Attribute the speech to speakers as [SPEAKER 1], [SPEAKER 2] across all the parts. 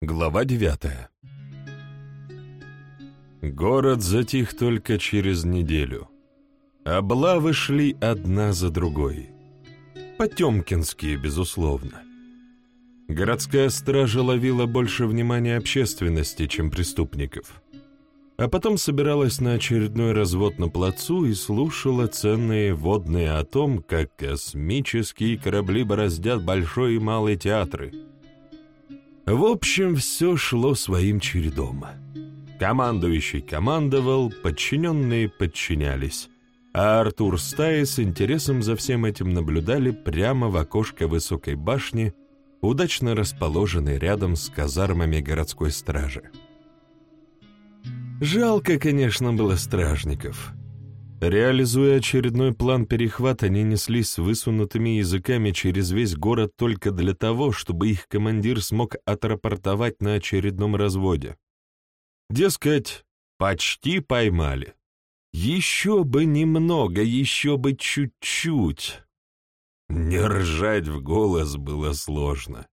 [SPEAKER 1] Глава девятая Город затих только через неделю. Облавы шли одна за другой. Потемкинские, безусловно. Городская стража ловила больше внимания общественности, чем преступников. А потом собиралась на очередной развод на плацу и слушала ценные водные о том, как космические корабли бороздят большой и малый театры. В общем, все шло своим чередом. Командующий командовал, подчиненные подчинялись, а Артур стаи с интересом за всем этим наблюдали прямо в окошко высокой башни, удачно расположенной рядом с казармами городской стражи. Жалко, конечно, было стражников. Реализуя очередной план перехвата, они неслись с высунутыми языками через весь город только для того, чтобы их командир смог отрапортовать на очередном разводе. Дескать, почти поймали. Еще бы немного, еще бы чуть-чуть. Не ржать в голос было сложно.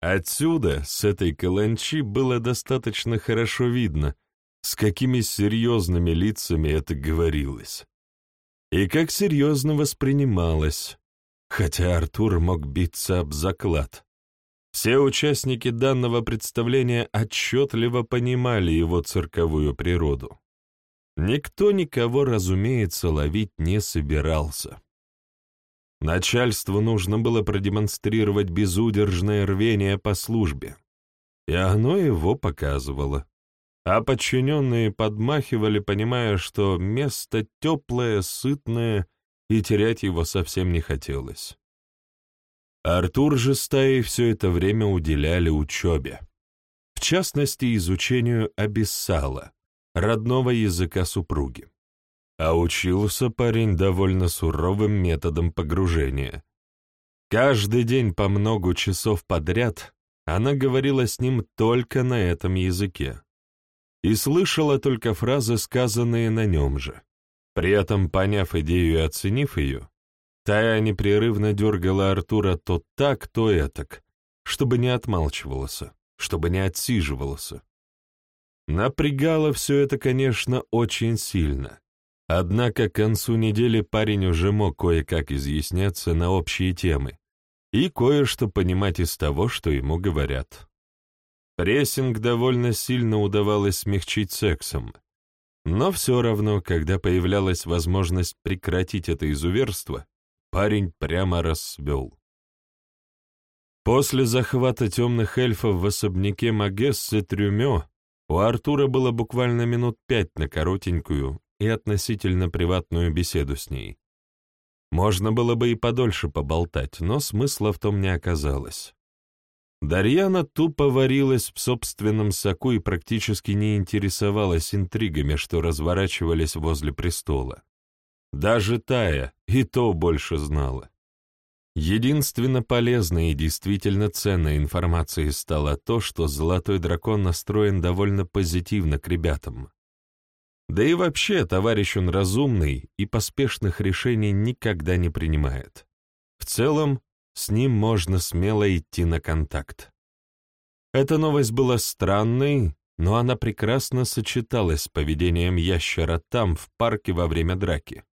[SPEAKER 1] Отсюда, с этой каланчи, было достаточно хорошо видно, с какими серьезными лицами это говорилось. И как серьезно воспринималось, хотя Артур мог биться об заклад. Все участники данного представления отчетливо понимали его цирковую природу. Никто никого, разумеется, ловить не собирался. Начальству нужно было продемонстрировать безудержное рвение по службе, и оно его показывало. А подчиненные подмахивали, понимая, что место теплое, сытное, и терять его совсем не хотелось. Артур же стаи все это время уделяли учебе. В частности, изучению абиссала, родного языка супруги. А учился парень довольно суровым методом погружения. Каждый день по много часов подряд она говорила с ним только на этом языке и слышала только фразы, сказанные на нем же. При этом, поняв идею и оценив ее, Тая непрерывно дергала Артура то так, то этак, чтобы не отмалчивался, чтобы не отсиживался. Напрягало все это, конечно, очень сильно, Однако к концу недели парень уже мог кое-как изъясняться на общие темы и кое-что понимать из того, что ему говорят. Прессинг довольно сильно удавалось смягчить сексом, но все равно, когда появлялась возможность прекратить это изуверство, парень прямо расцвел. После захвата темных эльфов в особняке Магессы Трюмё у Артура было буквально минут пять на коротенькую, и относительно приватную беседу с ней. Можно было бы и подольше поболтать, но смысла в том не оказалось. Дарьяна тупо варилась в собственном соку и практически не интересовалась интригами, что разворачивались возле престола. Даже Тая и то больше знала. Единственно полезной и действительно ценной информацией стало то, что Золотой Дракон настроен довольно позитивно к ребятам. Да и вообще, товарищ он разумный и поспешных решений никогда не принимает. В целом, с ним можно смело идти на контакт. Эта новость была странной, но она прекрасно сочеталась с поведением ящера там, в парке во время драки.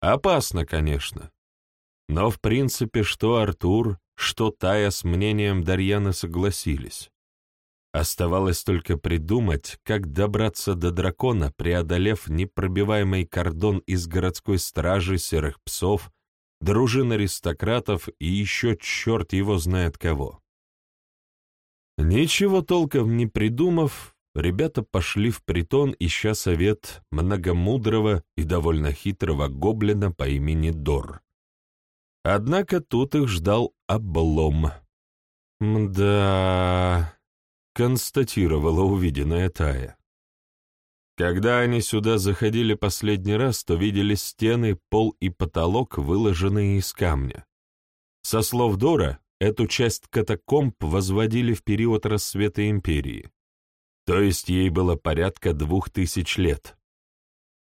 [SPEAKER 1] Опасно, конечно. Но в принципе, что Артур, что Тая с мнением Дарьяны согласились. Оставалось только придумать, как добраться до дракона, преодолев непробиваемый кордон из городской стражи серых псов, дружин аристократов и еще черт его знает кого. Ничего толком не придумав, ребята пошли в притон, ища совет многомудрого и довольно хитрого гоблина по имени Дор. Однако тут их ждал облом. Мда констатировала увиденное Тая. Когда они сюда заходили последний раз, то видели стены, пол и потолок, выложенные из камня. Со слов Дора, эту часть катакомб возводили в период рассвета империи, то есть ей было порядка двух тысяч лет.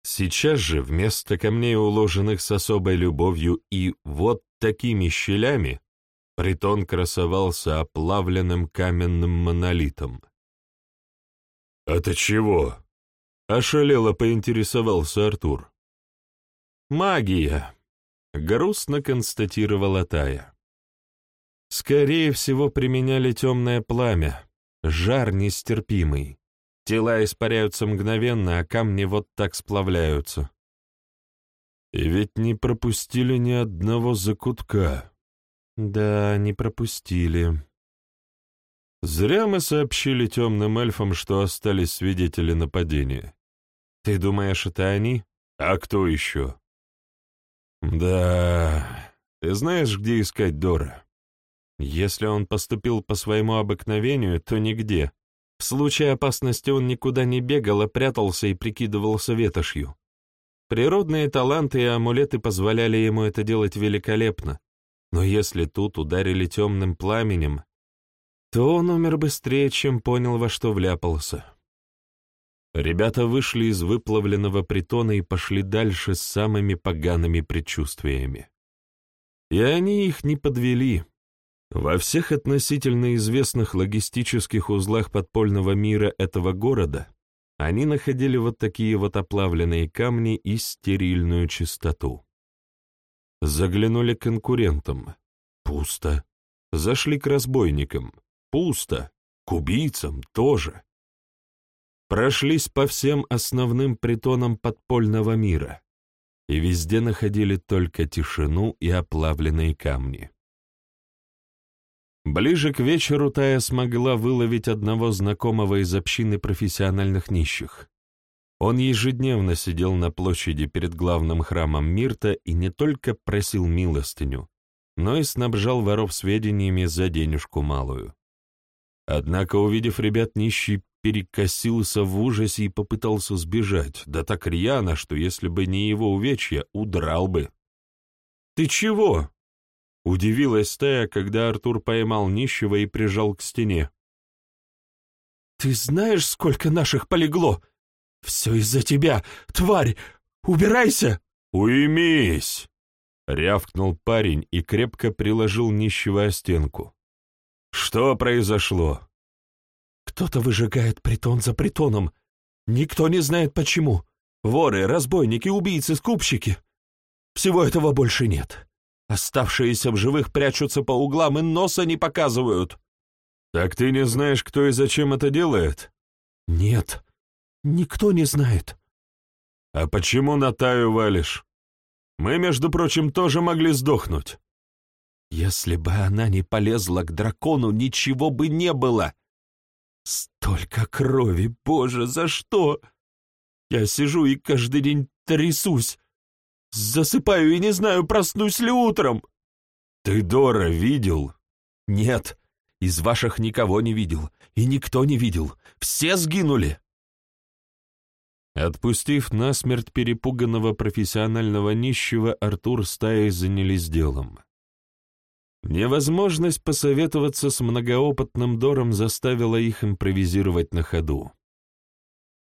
[SPEAKER 1] Сейчас же вместо камней, уложенных с особой любовью и вот такими щелями, Притон красовался оплавленным каменным монолитом. «Это чего?» — ошалело поинтересовался Артур. «Магия», — грустно констатировала Тая. «Скорее всего, применяли темное пламя, жар нестерпимый. Тела испаряются мгновенно, а камни вот так сплавляются. И ведь не пропустили ни одного закутка. Да, не пропустили. Зря мы сообщили темным эльфам, что остались свидетели нападения. Ты думаешь, это они? А кто еще? Да, ты знаешь, где искать Дора? Если он поступил по своему обыкновению, то нигде. В случае опасности он никуда не бегал, а прятался и прикидывался ветошью. Природные таланты и амулеты позволяли ему это делать великолепно, но если тут ударили темным пламенем, то он умер быстрее, чем понял, во что вляпался. Ребята вышли из выплавленного притона и пошли дальше с самыми погаными предчувствиями. И они их не подвели. Во всех относительно известных логистических узлах подпольного мира этого города они находили вот такие вот оплавленные камни и стерильную чистоту. Заглянули к конкурентам. Пусто. Зашли к разбойникам. Пусто. К убийцам тоже. Прошлись по всем основным притонам подпольного мира. И везде находили только тишину и оплавленные камни. Ближе к вечеру Тая смогла выловить одного знакомого из общины профессиональных нищих. Он ежедневно сидел на площади перед главным храмом Мирта и не только просил милостыню, но и снабжал воров сведениями за денежку малую. Однако, увидев ребят, нищий перекосился в ужасе и попытался сбежать, да так рьяно, что если бы не его увечья, удрал бы. «Ты чего?» Удивилась стая, когда Артур поймал нищего и прижал к стене. «Ты знаешь, сколько наших полегло? Все из-за тебя, тварь! Убирайся!» «Уймись!» — рявкнул парень и крепко приложил нищего о стенку. «Что произошло?» «Кто-то выжигает притон за притоном. Никто не знает почему. Воры, разбойники, убийцы, скупщики. Всего этого больше нет. Оставшиеся в живых прячутся по углам и носа не показывают. Так ты не знаешь, кто и зачем это делает? Нет, никто не знает. А почему на Таю валишь? Мы, между прочим, тоже могли сдохнуть. Если бы она не полезла к дракону, ничего бы не было. Столько крови, боже, за что? Я сижу и каждый день трясусь. Засыпаю и не знаю, проснусь ли утром. Ты Дора видел? Нет, из ваших никого не видел. И никто не видел. Все сгинули. Отпустив насмерть перепуганного профессионального нищего, Артур стаей занялись делом. Невозможность посоветоваться с многоопытным Дором заставила их импровизировать на ходу.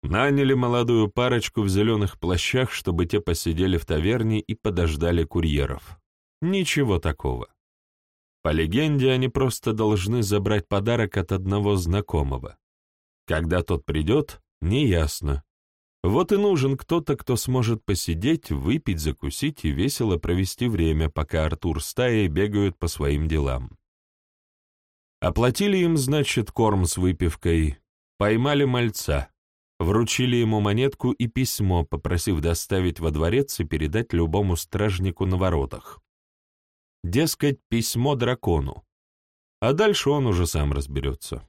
[SPEAKER 1] Наняли молодую парочку в зеленых плащах, чтобы те посидели в таверне и подождали курьеров. Ничего такого. По легенде, они просто должны забрать подарок от одного знакомого. Когда тот придет, неясно. Вот и нужен кто-то, кто сможет посидеть, выпить, закусить и весело провести время, пока Артур с Таей бегают по своим делам. Оплатили им, значит, корм с выпивкой, поймали мальца, Вручили ему монетку и письмо, попросив доставить во дворец и передать любому стражнику на воротах. Дескать, письмо дракону. А дальше он уже сам разберется.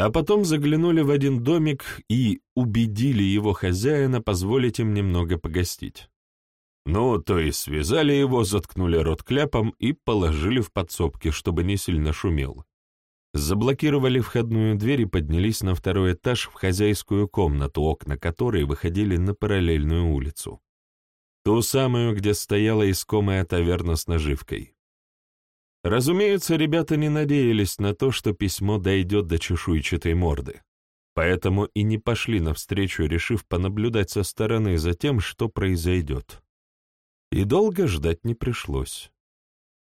[SPEAKER 1] А потом заглянули в один домик и убедили его хозяина позволить им немного погостить. Ну, то есть связали его, заткнули рот кляпом и положили в подсобки, чтобы не сильно шумел. Заблокировали входную дверь и поднялись на второй этаж в хозяйскую комнату, окна которой выходили на параллельную улицу. Ту самую, где стояла искомая таверна с наживкой. Разумеется, ребята не надеялись на то, что письмо дойдет до чешуйчатой морды, поэтому и не пошли навстречу, решив понаблюдать со стороны за тем, что произойдет. И долго ждать не пришлось.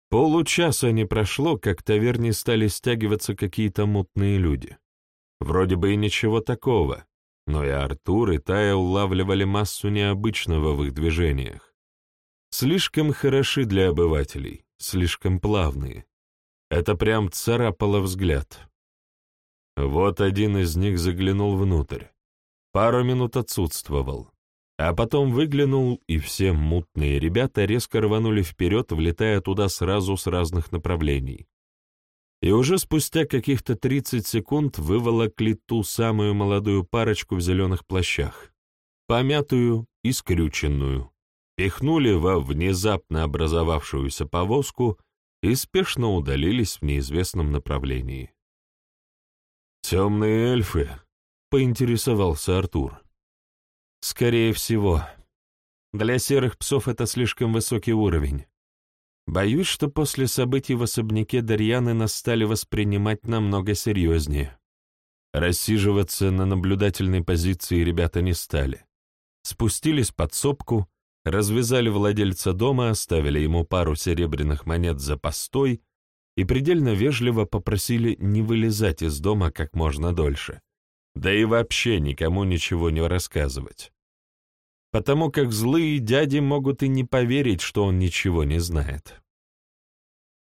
[SPEAKER 1] Получаса не прошло, как к таверне стали стягиваться какие-то мутные люди. Вроде бы и ничего такого, но и Артур, и Тая улавливали массу необычного в их движениях. Слишком хороши для обывателей, слишком плавные. Это прям царапало взгляд. Вот один из них заглянул внутрь. Пару минут отсутствовал. А потом выглянул, и все мутные ребята резко рванули вперед, влетая туда сразу с разных направлений. И уже спустя каких-то 30 секунд выволокли ту самую молодую парочку в зеленых плащах, помятую и скрюченную, пихнули во внезапно образовавшуюся повозку и спешно удалились в неизвестном направлении. «Темные эльфы», — поинтересовался Артур. «Скорее всего. Для серых псов это слишком высокий уровень. Боюсь, что после событий в особняке Дарьяны нас стали воспринимать намного серьезнее. Рассиживаться на наблюдательной позиции ребята не стали. Спустились под сопку, развязали владельца дома, оставили ему пару серебряных монет за постой и предельно вежливо попросили не вылезать из дома как можно дольше, да и вообще никому ничего не рассказывать. Потому как злые дяди могут и не поверить, что он ничего не знает.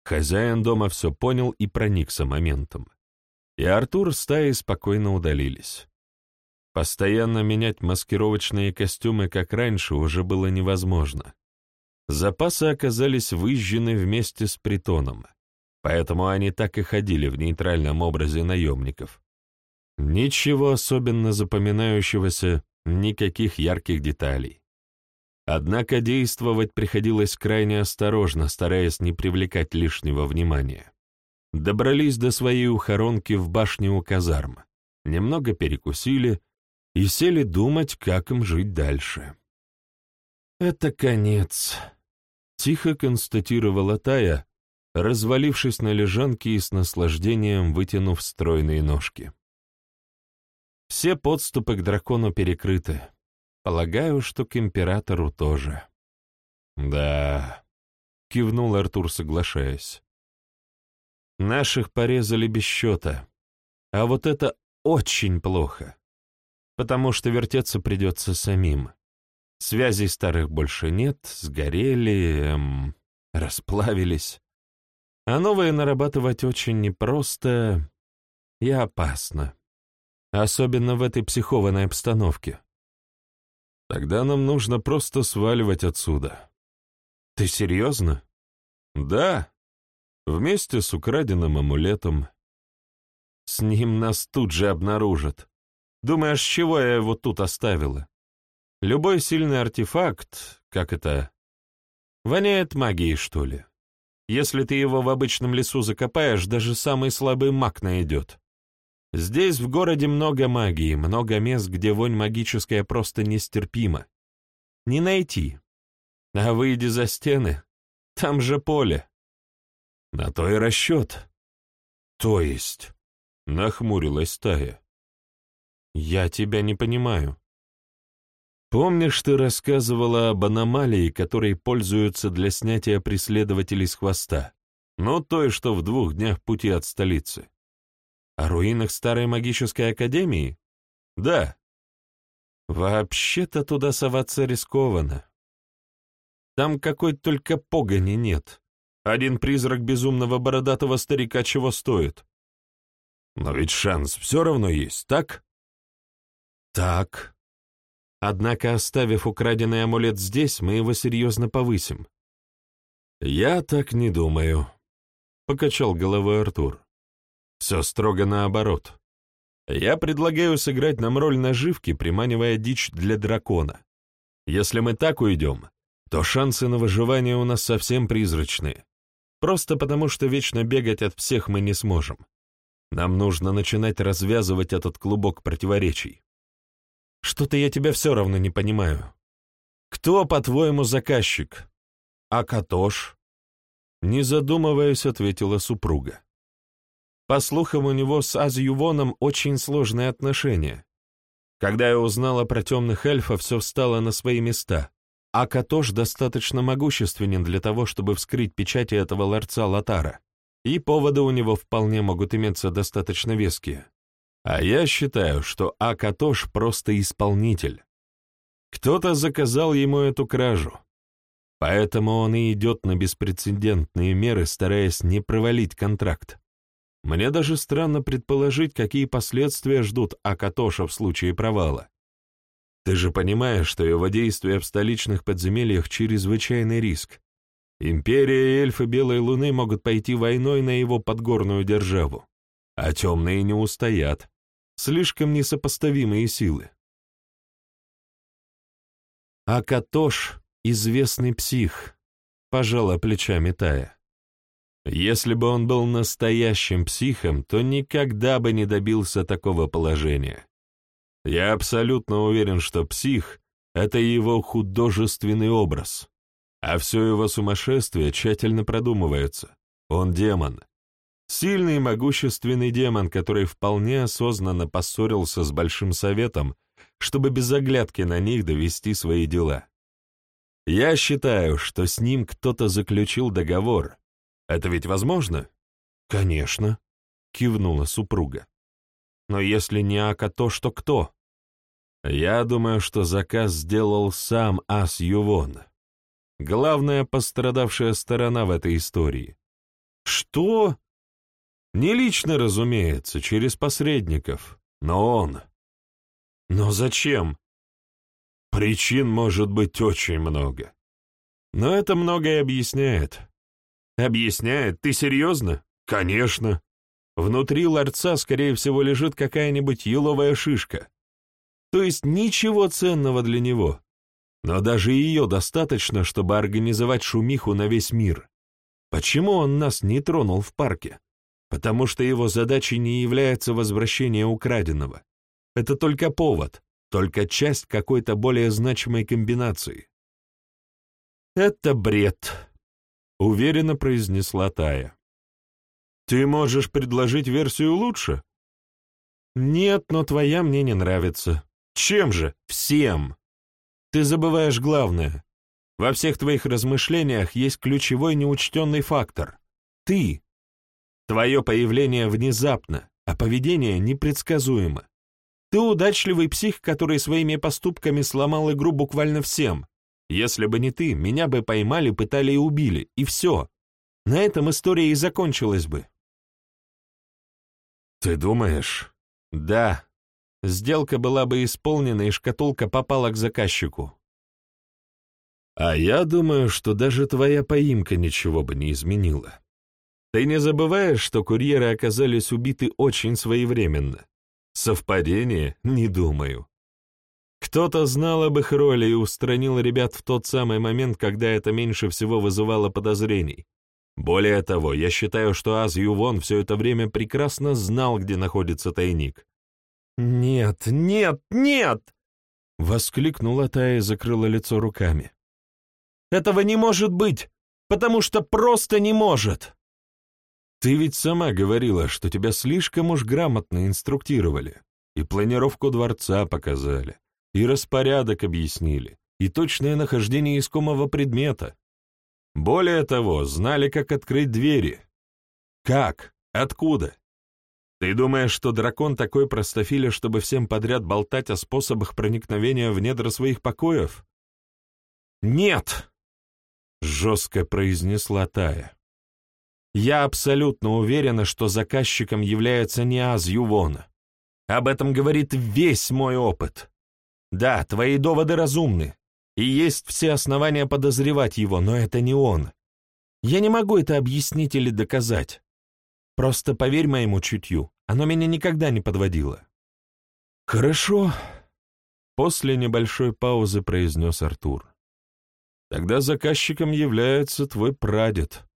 [SPEAKER 1] Хозяин дома все понял и проникся моментом. И Артур с Таей спокойно удалились. Постоянно менять маскировочные костюмы, как раньше, уже было невозможно. Запасы оказались выжжены вместе с притоном — поэтому они так и ходили в нейтральном образе наемников. Ничего особенно запоминающегося, никаких ярких деталей. Однако действовать приходилось крайне осторожно, стараясь не привлекать лишнего внимания. Добрались до своей ухоронки в башне у казарм, немного перекусили и сели думать, как им жить дальше. «Это конец», — тихо констатировала Тая, развалившись на лежанке и с наслаждением вытянув стройные ножки. Все подступы к дракону перекрыты. Полагаю, что к императору тоже. Да, кивнул Артур, соглашаясь. Наших порезали без счета. А вот это очень плохо, потому что вертеться придется самим. Связей старых больше нет, сгорели, эм, расплавились. А новые нарабатывать очень непросто и опасно. Особенно в этой психованной обстановке. Тогда нам нужно просто сваливать отсюда. Ты серьезно? Да. Вместе с украденным амулетом. С ним нас тут же обнаружат. Думаешь, чего я его тут оставила? Любой сильный артефакт, как это, воняет магией, что ли? Если ты его в обычном лесу закопаешь, даже самый слабый маг найдет. Здесь в городе много магии, много мест, где вонь магическая просто нестерпима. Не найти. А выйди за стены, там же поле. На то и расчет. То есть, нахмурилась Тая. Я тебя не понимаю. Помнишь, ты рассказывала об аномалии, которой пользуются для снятия преследователей с хвоста? Ну, той, что в двух днях пути от столицы. О руинах старой магической академии? Да. Вообще-то туда соваться рискованно. Там какой только погони нет. Один призрак безумного бородатого старика чего стоит? Но ведь шанс все равно есть, так? Так. Однако, оставив украденный амулет здесь, мы его серьезно повысим. «Я так не думаю», — покачал головой Артур. «Все строго наоборот. Я предлагаю сыграть нам роль наживки, приманивая дичь для дракона. Если мы так уйдем, то шансы на выживание у нас совсем призрачные. Просто потому, что вечно бегать от всех мы не сможем. Нам нужно начинать развязывать этот клубок противоречий. Что-то я тебя все равно не понимаю. Кто, по-твоему, заказчик? А Катош? Не задумываясь, ответила супруга. По слухам, у него с Азювоном очень сложные отношения. Когда я узнала про темных эльфов, все встало на свои места. Акатош достаточно могущественен для того, чтобы вскрыть печати этого ларца Латара, и поводы у него вполне могут иметься достаточно веские. А я считаю, что Акатош просто исполнитель. Кто-то заказал ему эту кражу. Поэтому он и идет на беспрецедентные меры, стараясь не провалить контракт. Мне даже странно предположить, какие последствия ждут Акатоша в случае провала. Ты же понимаешь, что его действия в столичных подземельях — чрезвычайный риск. Империя и эльфы Белой Луны могут пойти войной на его подгорную державу, а темные не устоят. Слишком несопоставимые силы. Акатош — известный псих, пожала плечами Тая. Если бы он был настоящим психом, то никогда бы не добился такого положения. Я абсолютно уверен, что псих — это его художественный образ, а все его сумасшествие тщательно продумывается. Он демон. Сильный и могущественный демон, который вполне осознанно поссорился с Большим Советом, чтобы без оглядки на них довести свои дела. Я считаю, что с ним кто-то заключил договор. Это ведь возможно? Конечно, кивнула супруга. Но если не Ака, то что кто? Я думаю, что заказ сделал сам Ас Ювон. Главная пострадавшая сторона в этой истории. Что? Не лично, разумеется, через посредников, но он. Но зачем? Причин может быть очень много. Но это многое объясняет. Объясняет? Ты серьезно? Конечно. Внутри ларца, скорее всего, лежит какая-нибудь еловая шишка. То есть ничего ценного для него. Но даже ее достаточно, чтобы организовать шумиху на весь мир. Почему он нас не тронул в парке? Потому что его задачей не является возвращение украденного. Это только повод, только часть какой-то более значимой комбинации. «Это бред», — уверенно произнесла Тая. «Ты можешь предложить версию лучше?» «Нет, но твоя мне не нравится», чем же? Всем. Ты забываешь главное. Во всех твоих размышлениях есть ключевой неучтенный фактор. Ты. Твое появление внезапно, а поведение непредсказуемо. Ты удачливый псих, который своими поступками сломал игру буквально всем. Если бы не ты, меня бы поймали, пытали и убили, и все. На этом история и закончилась бы. Ты думаешь? Да, Сделка была бы исполнена, и шкатулка попала к заказчику. А я думаю, что даже твоя поимка ничего бы не изменила. Ты не забываешь, что курьеры оказались убиты очень своевременно? Совпадение? Не думаю. Кто-то знал об их роли и устранил ребят в тот самый момент, когда это меньше всего вызывало подозрений. Более того, я считаю, что Аз Ювон все это время прекрасно знал, где находится тайник. «Нет, нет, нет!» — воскликнула Тая и закрыла лицо руками. «Этого не может быть, потому что просто не может!» «Ты ведь сама говорила, что тебя слишком уж грамотно инструктировали, и планировку дворца показали, и распорядок объяснили, и точное нахождение искомого предмета. Более того, знали, как открыть двери. Как? Откуда? Ты думаешь, что дракон такой простофиля, чтобы всем подряд болтать о способах проникновения в недра своих покоев? Нет! Жестко произнесла Тая. Я абсолютно уверена, что заказчиком является не Аз Ювон. Об этом говорит весь мой опыт. Да, твои доводы разумны, и есть все основания подозревать его, но это не он. Я не могу это объяснить или доказать. Просто поверь моему чутью, оно меня никогда не подводило». «Хорошо», — после небольшой паузы произнес Артур. «Тогда заказчиком является твой прадед».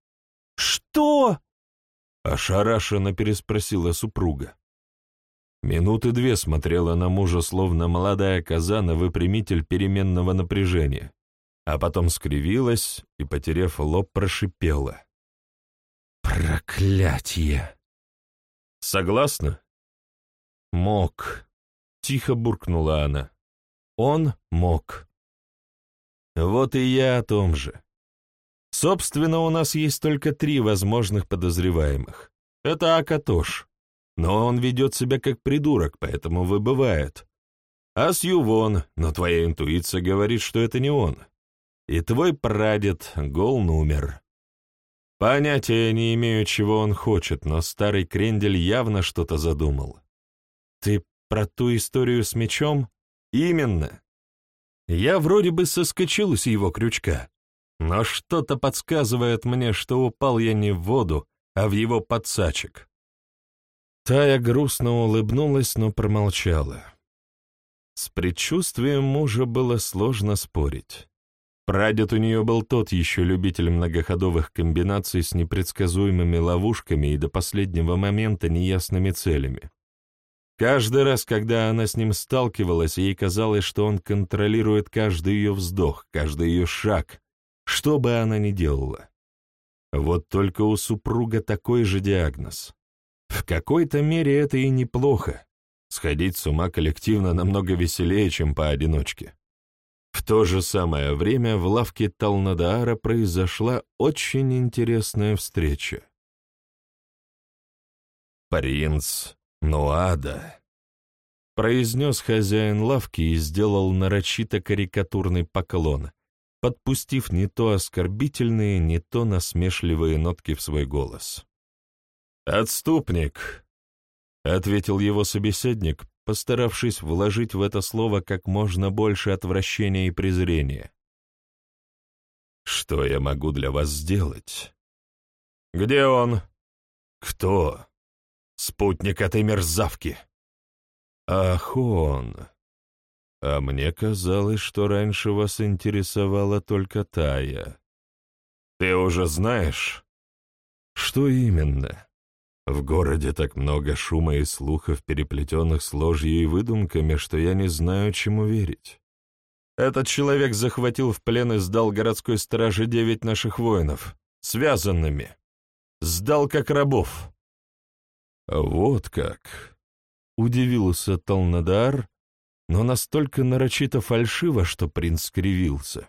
[SPEAKER 1] «Что?» — ошарашенно переспросила супруга. Минуты две смотрела на мужа, словно молодая коза на выпрямитель переменного напряжения, а потом скривилась и, потеряв лоб, прошипела. Проклятие! Согласна? Мог. Тихо буркнула она. Он мог. Вот и я о том же. Собственно, у нас есть только три возможных подозреваемых. Это Акатош, но он ведет себя как придурок, поэтому выбывает. А Сьювон, но твоя интуиция говорит, что это не он. И твой прадед Гол умер. Понятия не имею, чего он хочет, но старый крендель явно что-то задумал. Ты про ту историю с мечом? Именно. Я вроде бы соскочил с его крючка, но что-то подсказывает мне, что упал я не в воду, а в его подсачек. Тая грустно улыбнулась, но промолчала. С предчувствием мужа было сложно спорить. Прадед у нее был тот еще любитель многоходовых комбинаций с непредсказуемыми ловушками и до последнего момента неясными целями. Каждый раз, когда она с ним сталкивалась, ей казалось, что он контролирует каждый ее вздох, каждый ее шаг, что бы она ни делала. Вот только у супруга такой же диагноз. В какой-то мере это и неплохо. Сходить с ума коллективно намного веселее, чем поодиночке. В то же самое время в лавке Талнадаара произошла очень интересная встреча. «Принц Нуада», — произнес хозяин лавки и сделал нарочито карикатурный поклон, подпустив не то оскорбительные, не то насмешливые нотки в свой голос. «Отступник», — ответил его собеседник, постаравшись вложить в это слово как можно больше отвращения и презрения. «Что я могу для вас сделать?» «Где он?» «Кто?» «Спутник этой мерзавки». «Ах, он!» «А мне казалось, что раньше вас интересовала только Тая». «Ты уже знаешь?» «Что именно?» В городе так много шума и слухов, переплетенных с ложью и выдумками, что я не знаю, чему верить. Этот человек захватил в плен и сдал городской страже девять наших воинов, связанными. Сдал как рабов. Вот как. Удивился Талнадар, но настолько нарочито фальшиво, что принц скривился.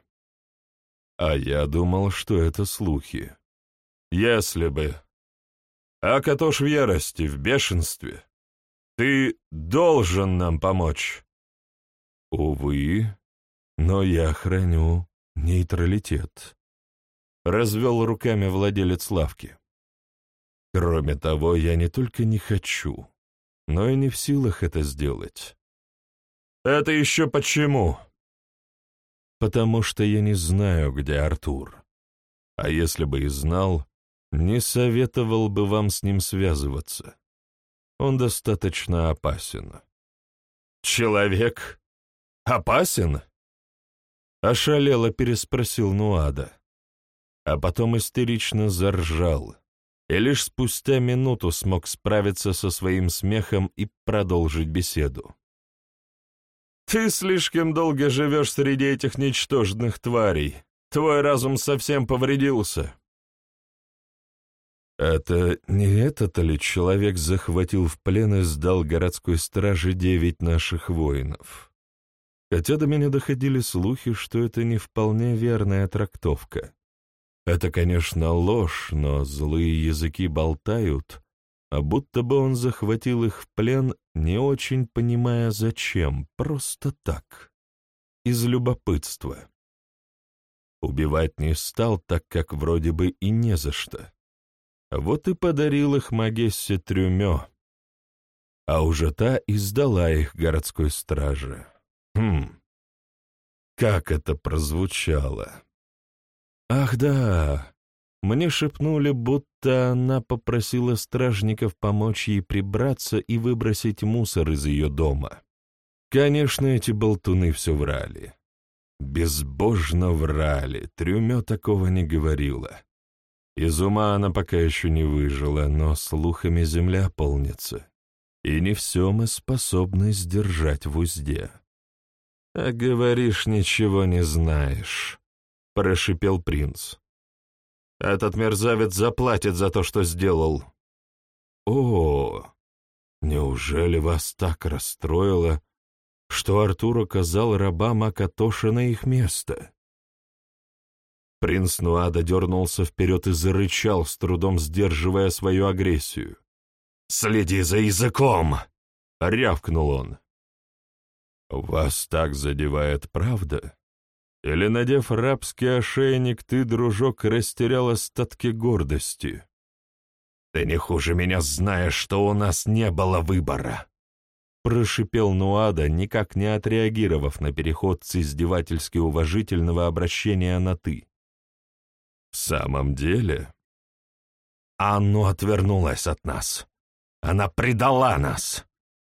[SPEAKER 1] А я думал, что это слухи. Если бы, Акатош в ярости, в бешенстве. Ты должен нам помочь. Увы, но я храню нейтралитет. Развел руками владелец лавки. Кроме того, я не только не хочу, но и не в силах это сделать. Это еще почему? Потому что я не знаю, где Артур. А если бы и знал, не советовал бы вам с ним связываться. Он достаточно опасен. Человек? Опасен? Ошалело переспросил Нуада, а потом истерично заржал, и лишь спустя минуту смог справиться со своим смехом и продолжить беседу. «Ты слишком долго живешь среди этих ничтожных тварей. Твой разум совсем повредился. Это не этот ли человек захватил в плен и сдал городской страже девять наших воинов? Хотя до меня доходили слухи, что это не вполне верная трактовка. Это, конечно, ложь, но злые языки болтают, а будто бы он захватил их в плен, не очень понимая зачем, просто так, из любопытства. Убивать не стал, так как вроде бы и не за что. Вот и подарил их Магессе Трюмё. А уже та издала их городской страже. Хм, как это прозвучало. Ах да, мне шепнули, будто она попросила стражников помочь ей прибраться и выбросить мусор из ее дома. Конечно, эти болтуны все врали. Безбожно врали, Трюмё такого не говорила. Из ума она пока еще не выжила, но слухами земля полнится, и не все мы способны сдержать в узде. «А говоришь, ничего не знаешь», — прошипел принц. «Этот мерзавец заплатит за то, что сделал». «О, неужели вас так расстроило, что Артур оказал рабам Акатоша на их место?» Принц Нуада дернулся вперед и зарычал, с трудом сдерживая свою агрессию. «Следи за языком!» — рявкнул он. «Вас так задевает правда? Или, надев рабский ошейник, ты, дружок, растерял остатки гордости?» «Ты не хуже меня знаешь, что у нас не было выбора!» Прошипел Нуада, никак не отреагировав на переход с издевательски уважительного обращения на «ты». «В самом деле?» Анну отвернулась от нас. Она предала нас.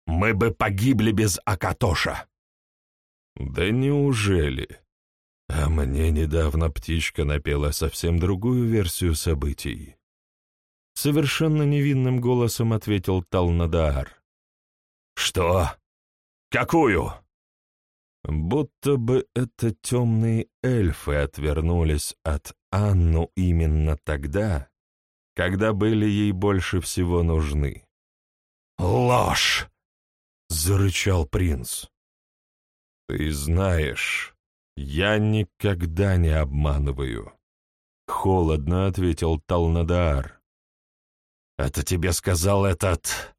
[SPEAKER 1] Мы бы погибли без Акатоша. Да неужели? А мне недавно птичка напела совсем другую версию событий. Совершенно невинным голосом ответил Талнадаар. «Что? Какую?» Будто бы это темные эльфы отвернулись от Анну именно тогда, когда были ей больше всего нужны. «Ложь!» — зарычал принц. «Ты знаешь, я никогда не обманываю», — холодно ответил Талнадаар. «Это тебе сказал этот...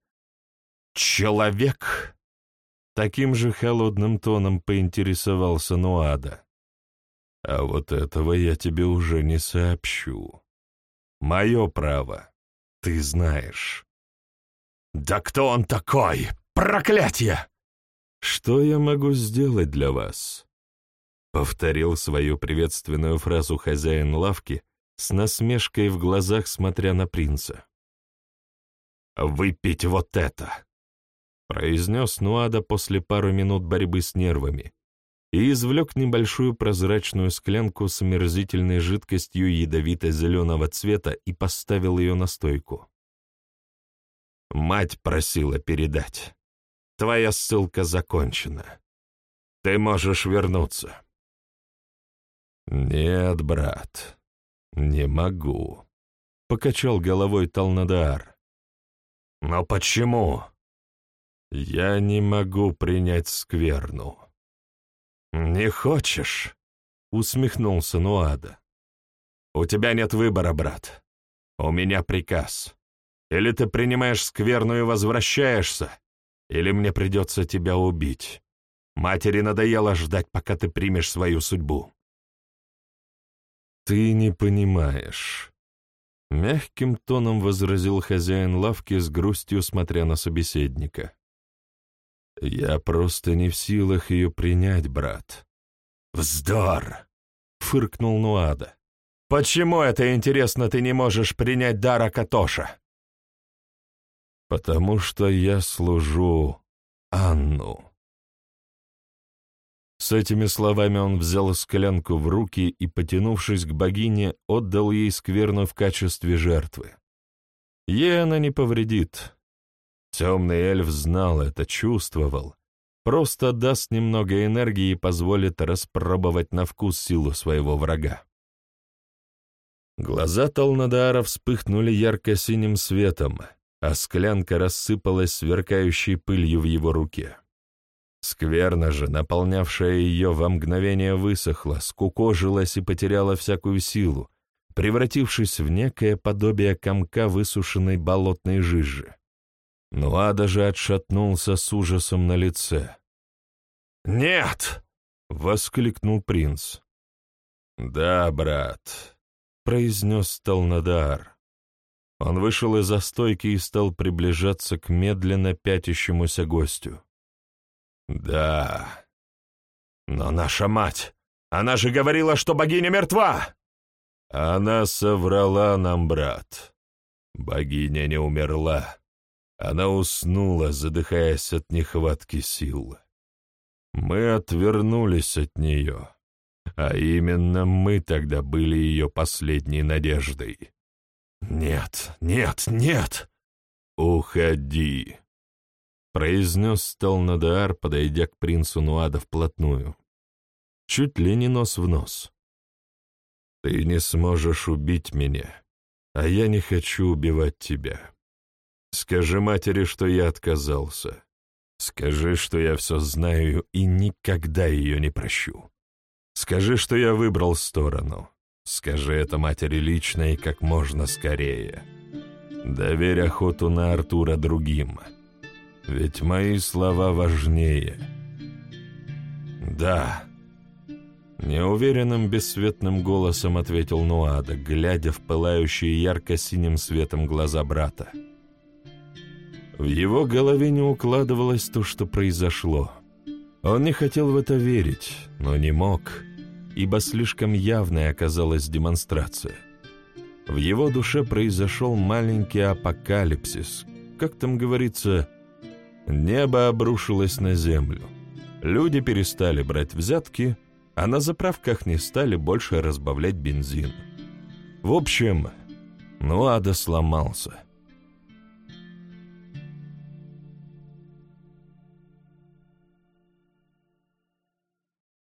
[SPEAKER 1] человек?» Таким же холодным тоном поинтересовался Нуада. «А вот этого я тебе уже не сообщу. Мое право, ты знаешь». «Да кто он такой? Проклятье!» «Что я могу сделать для вас?» Повторил свою приветственную фразу хозяин лавки, с насмешкой в глазах смотря на принца. «Выпить вот это!» произнес Нуада после пару минут борьбы с нервами и извлек небольшую прозрачную склянку с омерзительной жидкостью ядовито-зеленого цвета и поставил ее на стойку. Мать просила передать. Твоя ссылка закончена. Ты можешь вернуться. Нет, брат, не могу. Покачал головой Талнадаар. Но почему? Я не могу принять скверну. Не хочешь? Усмехнулся Нуада. У тебя нет выбора, брат. У меня приказ. Или ты принимаешь скверну и возвращаешься, или мне придется тебя убить. Матери надоело ждать, пока ты примешь свою судьбу. Ты не понимаешь. Мягким тоном возразил хозяин лавки с грустью, смотря на собеседника. «Я просто не в силах ее принять, брат». «Вздор!» — фыркнул Нуада. «Почему это, интересно, ты не можешь принять дара Катоша?» потому что я служу Анну». С этими словами он взял склянку в руки и, потянувшись к богине, отдал ей скверну в качестве жертвы. Ей она не повредит. Темный эльф знал это, чувствовал. Просто даст немного энергии и позволит распробовать на вкус силу своего врага. Глаза Талнадара вспыхнули ярко-синим светом, а склянка рассыпалась сверкающей пылью в его руке. Скверна же, наполнявшая ее во мгновение, высохла, скукожилась и потеряла всякую силу, превратившись в некое подобие комка высушенной болотной жижи. Ну а даже отшатнулся с ужасом на лице. «Нет!» — воскликнул принц. «Да, брат», — произнес Талнадар. Он вышел из застойки и стал приближаться к медленно пятящемуся гостю. «Да, но наша мать, она же говорила, что богиня мертва!» «Она соврала нам, брат. Богиня не умерла. Она уснула, задыхаясь от нехватки сил. Мы отвернулись от нее, а именно мы тогда были ее последней надеждой. «Нет, нет, нет!» «Уходи!» — произнес Талнадаар, подойдя к принцу Нуада вплотную. Чуть ли не нос в нос. «Ты не сможешь убить меня, а я не хочу убивать тебя. Скажи матери, что я отказался. Скажи, что я все знаю и никогда ее не прощу. Скажи, что я выбрал сторону. Скажи это матери лично и как можно скорее. Доверь охоту на Артура другим. Ведь мои слова важнее. Да. Неуверенным бесцветным голосом ответил Нуада, глядя в пылающие ярко-синим светом глаза брата. В его голове не укладывалось то, что произошло. Он не хотел в это верить, но не мог, ибо слишком явной оказалась демонстрация. В его душе произошел маленький апокалипсис. Как там говорится, небо обрушилось на землю. Люди перестали брать взятки, а на заправках не стали больше разбавлять бензин. В общем, Нуада сломался.